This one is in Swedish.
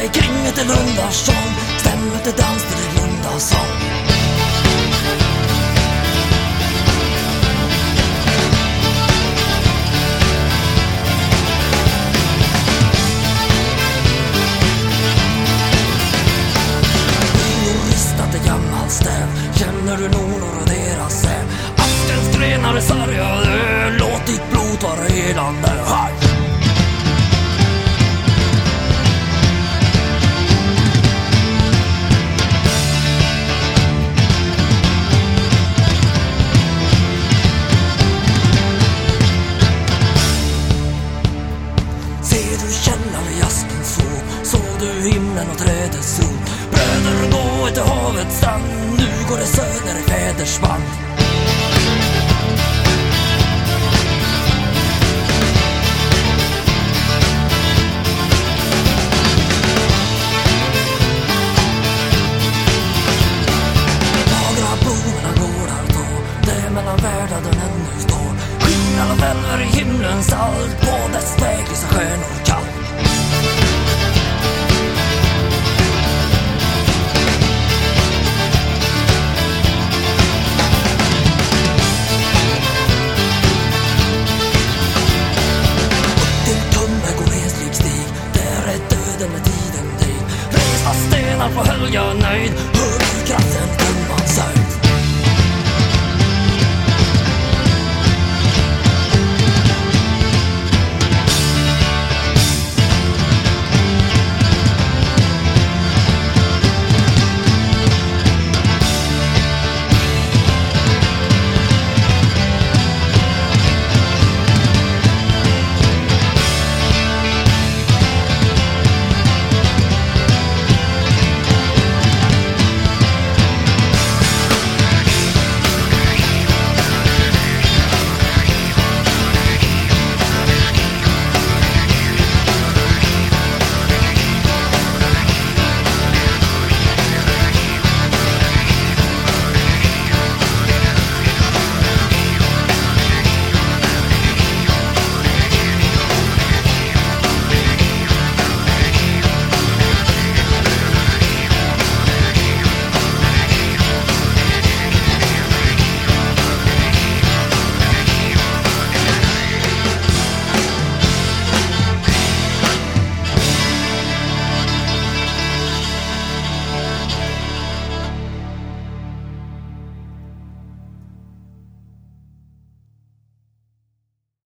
sjunger till Lundarsson Stämmet är dans till Lundarsson ristat i stäv Känner du nornor och deras säv Askens grenar är sargade Låt ditt blod vara helande. Ser du källan i askens såg Såg du himlen och trädets ro? Bröder gå till havets strand. Nu går det söder i fäders band Fagra blommorna går att ta Det är mellan världar den ännu står alla vänner i himlens allt På dess väg lyser stjärnor kallt till går stig Där är döden med tiden dig stenar på Helga nöjd Hör du kraften tummans höjd